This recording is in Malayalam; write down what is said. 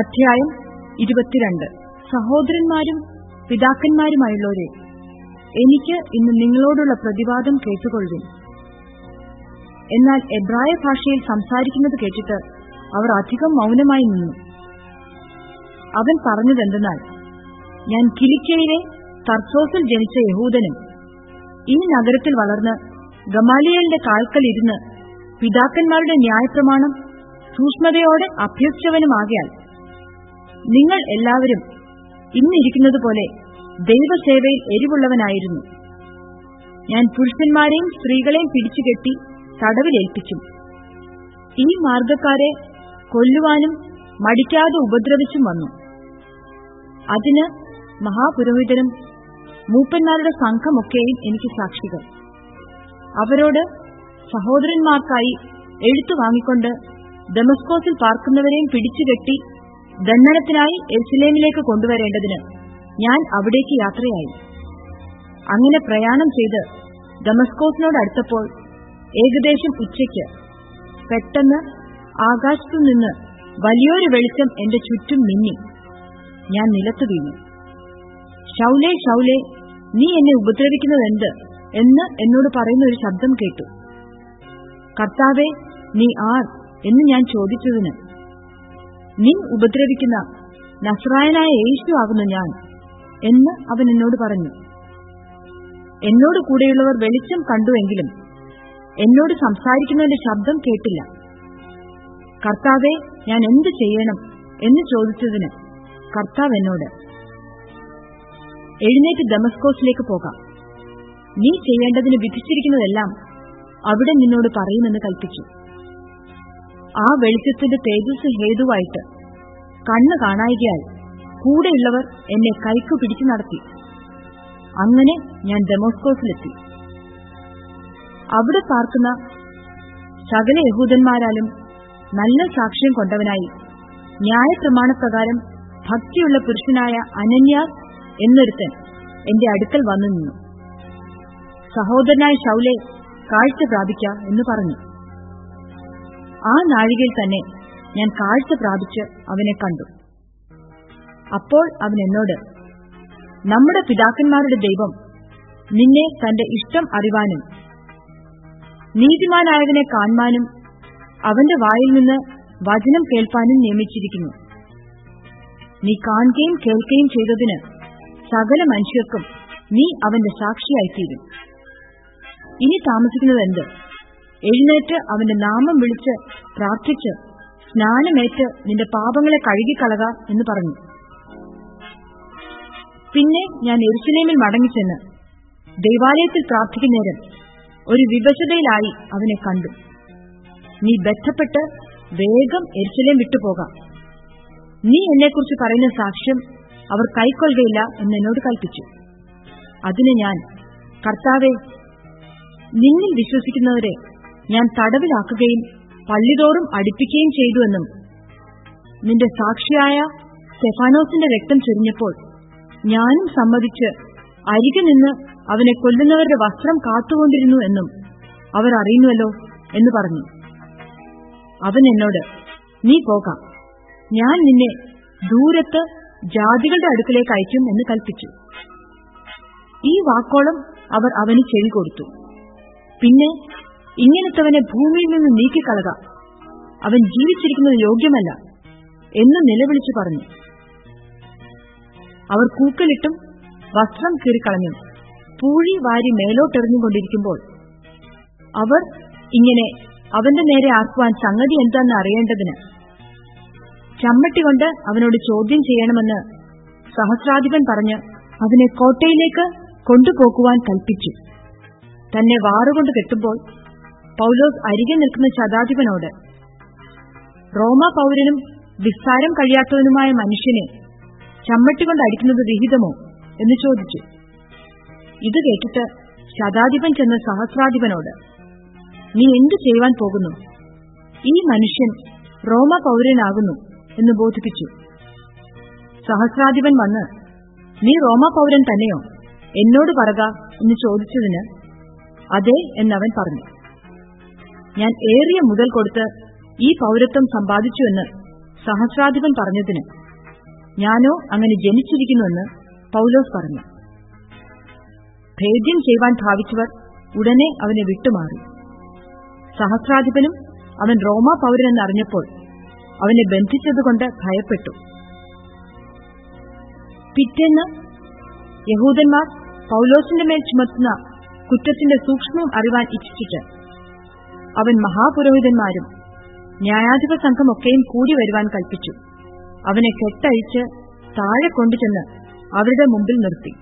അധ്യായം ഇരുപത്തിരണ്ട്. സഹോദരന്മാരും പിതാക്കന്മാരുമായുള്ളവരെ എനിക്ക് ഇന്ന് നിങ്ങളോടുള്ള പ്രതിവാദം കേട്ടുകൊള്ളുവിൻ. എന്നാൽ എബ്രായ ഭാഷയിൽ സംസാരിക്കുന്നത് കേട്ടിട്ട് അവർ അധികം മൗനമായി നിന്നു. അവൻ പറഞ്ഞതെന്തെന്നാൽ ഞാൻ കിലിക്കയിലെ തർസോസിൽ ജനിച്ച യഹൂദനും ഈ നഗരത്തിൽ വളർന്ന് ഗമാലിയലിന്റെ കാൽക്കൽ ഇരുന്ന് പിതാക്കന്മാരുടെ ന്യായപ്രമാണം സൂക്ഷ്മതയോടെ അഭ്യസിച്ചവനുമാകിയാൽ നിങ്ങൾ എല്ലാവരും ഇന്നിരിക്കുന്നത് പോലെ ദൈവസേവയിൽ എരിവുള്ളവനായിരുന്നു. ഞാൻ പുരുഷന്മാരെയും സ്ത്രീകളെയും പിടിച്ചുകെട്ടി തടവിലേൽപ്പിച്ചു ഈ മാർഗക്കാരെ കൊല്ലുവാനും മടിക്കാതെ ഉപദ്രവിച്ചും വന്നു. അതിന് മഹാപുരോഹിതരും മൂപ്പന്മാരുടെ സംഘമൊക്കെയും എനിക്ക് സാക്ഷികൾ. അവരോട് സഹോദരന്മാർക്കായി എഴുത്തു വാങ്ങിക്കൊണ്ട് ഡെമസ്കോസിൽ പാർക്കുന്നവരെയും പിടിച്ചുകെട്ടി ദണ്ഡനത്തിനായി എസ്ലേമിലേക്ക് കൊണ്ടുവരേണ്ടതിന് ഞാൻ അവിടേക്ക് യാത്രയായി. അങ്ങനെ പ്രയാണം ചെയ്ത് ഡമസ്കോസിനോട് അടുത്തപ്പോൾ ഏകദേശം ഉച്ചയ്ക്ക് പെട്ടെന്ന് ആകാശത്തുനിന്ന് വലിയൊരു വെളിച്ചം എന്റെ ചുറ്റും മിന്നി. ഞാൻ നിലത്തു വീണു. ഷൗലേ ഷൗലേ നീ എന്നെ ഉപദ്രവിക്കുന്നതെന്ത്? എന്ന് എന്നോട് പറയുന്ന ഒരു ശബ്ദം കേട്ടു. കർത്താവെ നീ ആർ? എന്ന് ഞാൻ ചോദിച്ചതിന് നീ ഉപദ്രവിക്കുന്ന നസ്രായനായ യേശു ആകുന്നു ഞാൻ എന്ന് അവൻ എന്നോട് പറഞ്ഞു. എന്നോട് കൂടെയുള്ളവർ വെളിച്ചം കണ്ടുവെങ്കിലും എന്നോട് സംസാരിക്കുന്നവന്റെ ശബ്ദം കേട്ടില്ല. കർത്താവെ ഞാൻ എന്തു ചെയ്യണം എന്ന് ചോദിച്ചതിന് കർത്താവ് എന്നോട് എഴുന്നേറ്റ് ദമസ്കോസിലേക്ക് പോകാം. നീ ചെയ്യേണ്ടതിന് വിധിച്ചിരിക്കുന്നതെല്ലാം അവിടെ നിന്നോട് പറയുമെന്ന് കൽപ്പിച്ചു. ആ വെളിച്ചത്തിന്റെ തേജസ് ഹേതുവായിട്ട്. കണ്ണ് കാണായികയാൽ കൂടെയുള്ളവർ എന്നെ കൈക്കു പിടിച്ചു നടത്തി. അങ്ങനെ ഞാൻ ഡെമോസ്കോസിലെത്തി അവിടെ പാർക്കുന്ന സകല യഹൂദന്മാരാലും നല്ല സാക്ഷ്യം കൊണ്ടവനായി. ന്യായപ്രമാണപ്രകാരം ഭക്തിയുള്ള പുരുഷനായ അനന്യാസ് എന്നൊരുത്തൻ എന്റെ അടുക്കൽ വന്നു നിന്നു. സഹോദരനായ ഷൗലെ കാഴ്ച പ്രാപിക്ക എന്ന് പറഞ്ഞു. ആ നാഴികയിൽ തന്നെ ഞാൻ കാഴ്ച പ്രാപിച്ച് അവനെ കണ്ടു. അപ്പോൾ അവൻ എന്നോട് നമ്മുടെ പിതാക്കന്മാരുടെ ദൈവം നിന്നെ തന്റെ ഇഷ്ടം അറിവാനും നീതിമാനായവനെ കാണുവാനും അവന്റെ വായിൽ നിന്ന് വചനം കേൾപ്പാനും നിയമിച്ചിരിക്കുന്നു. നീ കാണുകയും കേൾക്കുകയും ചെയ്തതിന് സകല മനുഷ്യർക്കും നീ അവന്റെ സാക്ഷിയായിത്തീരും. ഇനി താമസിക്കുന്നതെന്ത്? എഴുന്നേറ്റ് അവന്റെ നാമം വിളിച്ച് പ്രാർത്ഥിച്ച് സ്നാനമേറ്റ് നിന്റെ പാപങ്ങളെ കഴുകിക്കളക എന്ന് പറഞ്ഞു. പിന്നെ ഞാൻ എരുസലേമിൽ മടങ്ങിച്ചെന്ന് ദൈവാലയത്തിൽ പ്രാർത്ഥിക്കുന്നേരം ഒരു വിവശതയിലായി അവനെ കണ്ടു. നീ ബന്ധപ്പെട്ട് വേഗം എരുസലേം വിട്ടുപോകാം. നീ എന്നെക്കുറിച്ച് പറയുന്ന സാക്ഷ്യം അവർ കൈക്കൊള്ളുകയില്ല എന്ന് എന്നോട് കൽപ്പിച്ചു. അതിന് ഞാൻ കർത്താവെ നിന്നിൽ വിശ്വസിക്കുന്നവരെ ഞാൻ തടവിലാക്കുകയും പള്ളിതോറും അടുപ്പിക്കുകയും ചെയ്തുവെന്നും. നിന്റെ സാക്ഷിയായ സെഫാനോസിന്റെ രക്തം ചൊരിഞ്ഞപ്പോൾ ഞാനും സമ്മതിച്ച് അരികെ നിന്ന് അവനെ കൊല്ലുന്നവരുടെ വസ്ത്രം കാത്തുകൊണ്ടിരുന്നു എന്നും അവർ അറിയുന്നുവല്ലോ എന്ന് പറഞ്ഞു. അവൻ എന്നോട് നീ പോകാം. ഞാൻ നിന്നെ ദൂരത്ത് ജാതികളുടെ അടുക്കലേക്ക് അയക്കും എന്ന് കൽപ്പിച്ചു. ഈ വാക്കോളം അവർ അവന് ചെവി കൊടുത്തു. പിന്നെ ഇങ്ങനത്തവനെ ഭൂമിയിൽ നിന്ന് നീക്കിക്കളക. അവൻ ജീവിച്ചിരിക്കുന്നത് യോഗ്യമല്ല എന്ന് നിലവിളിച്ചു പറഞ്ഞു. അവർ കൂക്കലിട്ടും വസ്ത്രം കീറിക്കളഞ്ഞു. പൂഴി വാരി മേലോട്ടെറിഞ്ഞുകൊണ്ടിരിക്കുമ്പോൾ അവർ ഇങ്ങനെ അവന്റെ നേരെ ആക്കുവാൻ സംഗതി എന്താണെന്ന് അറിയേണ്ടതിന് ചമ്മട്ടി കൊണ്ട് അവനോട് ചോദ്യം ചെയ്യണമെന്ന് സഹസ്രാധിപൻ പറഞ്ഞ് അവനെ കോട്ടയിലേക്ക് കൊണ്ടുപോകുവാൻ കൽപ്പിച്ചു. തന്നെ വാറുകൊണ്ട് കെട്ടുമ്പോൾ പൗലോസ് അരികെ നിൽക്കുന്ന ശതാധിപനോട് റോമ പൗരനും വിസ്താരം കഴിയാത്തവനുമായ മനുഷ്യനെ ചമ്മട്ടി കൊണ്ട് അടിക്കുന്നത് വിഹിതമോ എന്ന് ചോദിച്ചു. ഇത് കേട്ടിട്ട് ശതാധിപൻ ചെന്ന സഹസ്രാധിപനോട് നീ എന്തു ചെയ്യുവാൻ പോകുന്നു? ഈ മനുഷ്യൻ റോമ പൗരനാകുന്നു എന്ന് ബോധിപ്പിച്ചു. സഹസ്രാധിപൻ വന്ന് നീ റോമ പൗരൻ തന്നെയോ? എന്നോട് പറക എന്ന് ചോദിച്ചതിന് അതെ എന്നവൻ പറഞ്ഞു. ഞാൻ ഏറിയ മുതൽ കൊടുത്ത് ഈ പൗരത്വം സമ്പാദിച്ചുവെന്ന് സഹസ്രാധിപൻ പറഞ്ഞതിന് ഞാനോ അങ്ങനെ ജനിച്ചിരിക്കുന്നുവെന്ന് പൌലോസ് പറഞ്ഞു. ഭേദ്യം ചെയ്യുവാൻ ഭാവിച്ചവർ ഉടനെ അവനെ വിട്ടുമാറി. സഹസ്രാധിപനും അവൻ റോമാ പൌരനെന്നറിഞ്ഞപ്പോൾ അവനെ ബന്ധിച്ചതുകൊണ്ട് ഭയപ്പെട്ടു. പിറ്റേന്ന് യഹൂദന്മാർ പൌലോസിന്റെ മേൽ ചുമത്തുന്ന കുറ്റത്തിന്റെ സൂക്ഷ്മം അറിവാൻ ഇച്ഛിച്ചിട്ട് അവൻ മഹാപുരോഹിതന്മാരും ന്യായാധിപ സംഘമൊക്കെയും കൂടി വരുവാൻ കൽപ്പിച്ചു. അവനെ കെട്ടഴിച്ച് താഴെ കൊണ്ടുചെന്ന് അവരുടെ മുമ്പിൽ നിർത്തി.